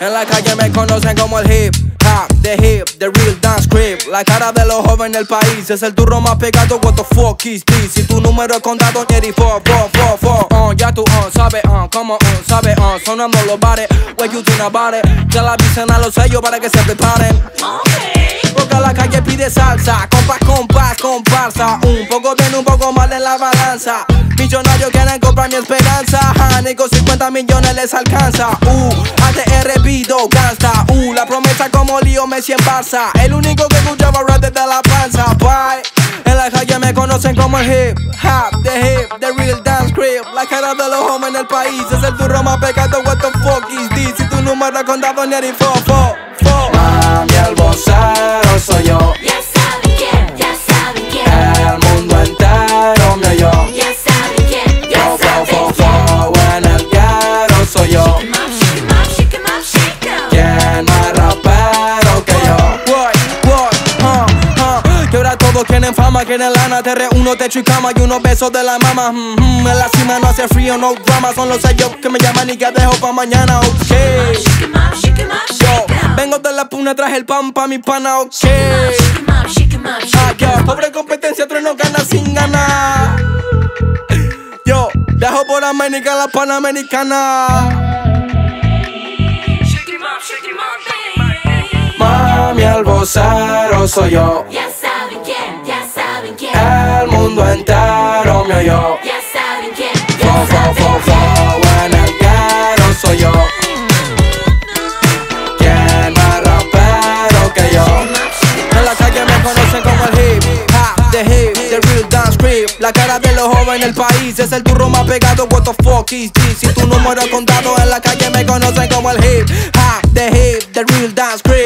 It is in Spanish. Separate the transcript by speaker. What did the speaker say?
Speaker 1: En la calle me conocen como el hip hop, the hip, the real dance creep. La cara de los jóvenes del país es el turro más pegado. What the fuck is this? Si tu número es contado, Jerry, four, four, four, four. Uh, ya tú, uh, sabe, uh, como, uh, sabe, uh, sonando los bares. What you think about it? Ya la avisen a los sellos para que se preparen. Porque la calle pide salsa, compas, compas, comparsa. Un poco bien, un poco mal en la balanza. Millonarios quieren comprar mi esperanza. Ja, con 50 millones les alcanza. Uh, ATR pido gasta. Uh, la promesa como lío Messi en Barça. El único que escuchaba rap desde la panza. Bye. En la calle me conocen como el hip hop, the hip, the real dance crib. La cara de los hombres en el país es el turro más pecado. What the fuck is this? Si tu número contado ni fo, fo, fo. Mami, el vocero soy yo. Fama, quieren lana Te reúno, techo y cama y unos besos de la mama. Mm, mm, En la cima no hace frío, no drama Son los sellos que me llaman y que dejo pa' mañana, ok. Yo, vengo de la puna, traje el pan pa' mi pana, ok. Ah,
Speaker 2: 'em.
Speaker 1: pobre competencia, tres no gana sin ganar. Yo, dejo por América la panamericana. Mami, el vocero soy yo.
Speaker 2: Ya
Speaker 1: mundo entero me oyó.
Speaker 2: Ya saben quién,
Speaker 1: Fo, fo, fo, fo, en el guero soy yo. ¿Quién más rapero que yo? En la calle me conocen como el hip hop, the hip, the real dance creep. La cara de los jóvenes del país es el turro más pegado. What the fuck is this? Si tu número contado en la calle me conocen como el hip hop, the hip, the real dance creep.